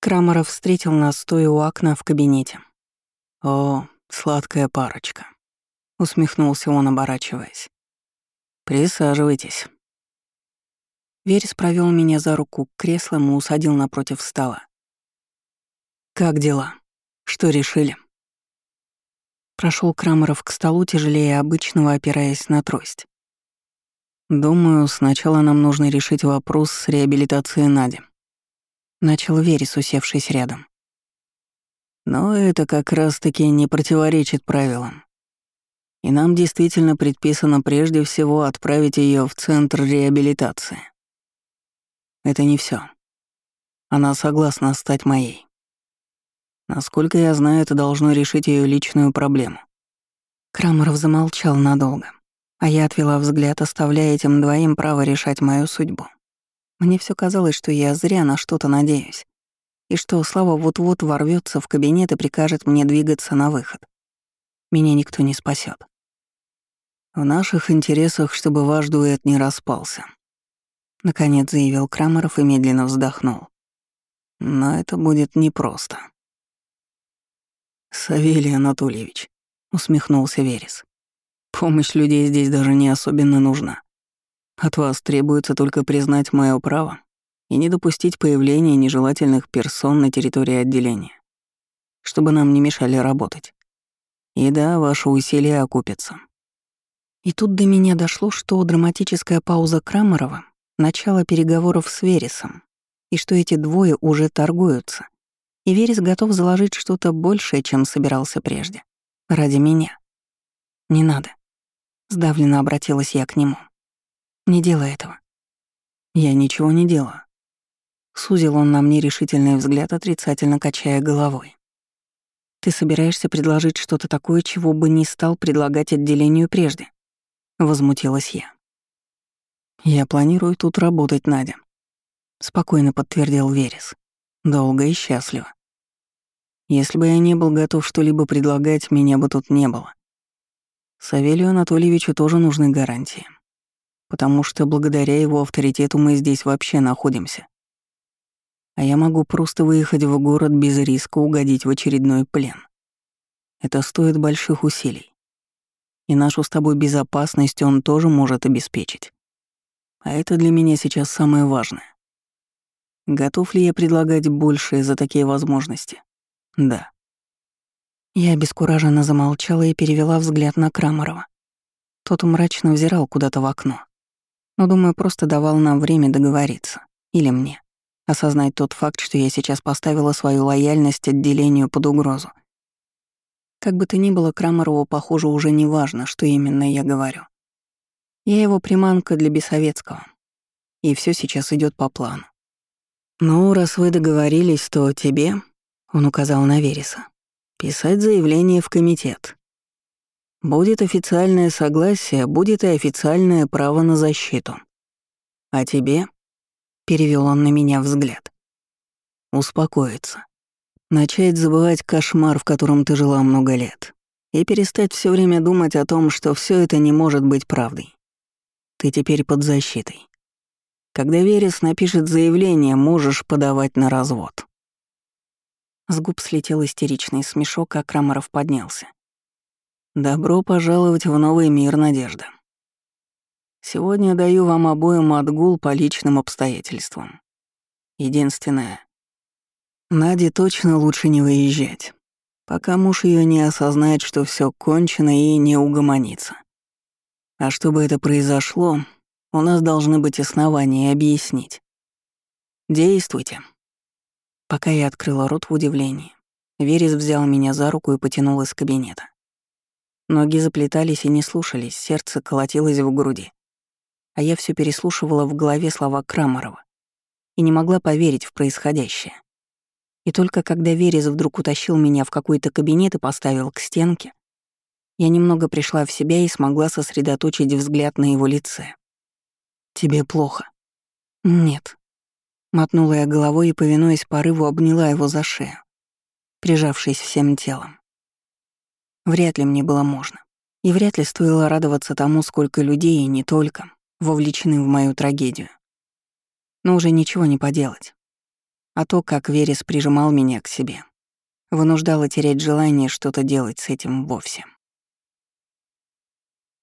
Крамаров встретил нас, стоя у окна в кабинете. «О, сладкая парочка», — усмехнулся он, оборачиваясь. «Присаживайтесь». Верес провел меня за руку к креслам и усадил напротив стола. «Как дела? Что решили?» Прошел Крамаров к столу, тяжелее обычного, опираясь на трость. «Думаю, сначала нам нужно решить вопрос с реабилитацией Нади». Начал Верес, усевшись рядом. «Но это как раз-таки не противоречит правилам. И нам действительно предписано прежде всего отправить ее в центр реабилитации. Это не все. Она согласна стать моей. Насколько я знаю, это должно решить ее личную проблему. Крамеров замолчал надолго, а я отвела взгляд, оставляя этим двоим право решать мою судьбу. Мне все казалось, что я зря на что-то надеюсь, и что Слава вот-вот ворвется в кабинет и прикажет мне двигаться на выход. Меня никто не спасет. В наших интересах, чтобы ваш дуэт не распался. Наконец заявил Крамеров и медленно вздохнул. Но это будет непросто. «Савелий Анатольевич», — усмехнулся Верес. «Помощь людей здесь даже не особенно нужна. От вас требуется только признать мое право и не допустить появления нежелательных персон на территории отделения, чтобы нам не мешали работать. И да, ваши усилия окупятся». И тут до меня дошло, что драматическая пауза Крамерова — начало переговоров с Вересом, и что эти двое уже торгуются — и Верес готов заложить что-то большее, чем собирался прежде. Ради меня. Не надо. Сдавленно обратилась я к нему. Не делай этого. Я ничего не делаю. Сузил он на мне решительный взгляд, отрицательно качая головой. Ты собираешься предложить что-то такое, чего бы не стал предлагать отделению прежде? Возмутилась я. Я планирую тут работать, Надя. Спокойно подтвердил Верес. Долго и счастливо. Если бы я не был готов что-либо предлагать, меня бы тут не было. Савелию Анатольевичу тоже нужны гарантии. Потому что благодаря его авторитету мы здесь вообще находимся. А я могу просто выехать в город без риска угодить в очередной плен. Это стоит больших усилий. И нашу с тобой безопасность он тоже может обеспечить. А это для меня сейчас самое важное. Готов ли я предлагать большее за такие возможности? Да. Я обескураженно замолчала и перевела взгляд на Крамарова. Тот мрачно взирал куда-то в окно. Но, думаю, просто давал нам время договориться. Или мне. Осознать тот факт, что я сейчас поставила свою лояльность отделению под угрозу. Как бы то ни было, Крамарову, похоже, уже не важно, что именно я говорю. Я его приманка для Бесовецкого. И все сейчас идет по плану. «Ну, раз вы договорились, то тебе...» — он указал на Вереса. «Писать заявление в комитет. Будет официальное согласие, будет и официальное право на защиту. А тебе...» — перевел он на меня взгляд. «Успокоиться. Начать забывать кошмар, в котором ты жила много лет. И перестать все время думать о том, что все это не может быть правдой. Ты теперь под защитой. Когда Верес напишет заявление, можешь подавать на развод». С губ слетел истеричный смешок, а Крамаров поднялся. «Добро пожаловать в новый мир, Надежда. Сегодня даю вам обоим отгул по личным обстоятельствам. Единственное, Наде точно лучше не выезжать, пока муж ее не осознает, что все кончено и не угомонится. А чтобы это произошло, у нас должны быть основания объяснить. Действуйте. Пока я открыла рот в удивлении, Верес взял меня за руку и потянул из кабинета. Ноги заплетались и не слушались, сердце колотилось в груди. А я все переслушивала в голове слова Крамарова и не могла поверить в происходящее. И только когда Верес вдруг утащил меня в какой-то кабинет и поставил к стенке, я немного пришла в себя и смогла сосредоточить взгляд на его лице. «Тебе плохо?» «Нет». Мотнула я головой и, повинуясь порыву, обняла его за шею, прижавшись всем телом. Вряд ли мне было можно. И вряд ли стоило радоваться тому, сколько людей, и не только, вовлечены в мою трагедию. Но уже ничего не поделать. а то, как Верес прижимал меня к себе, вынуждало терять желание что-то делать с этим вовсе.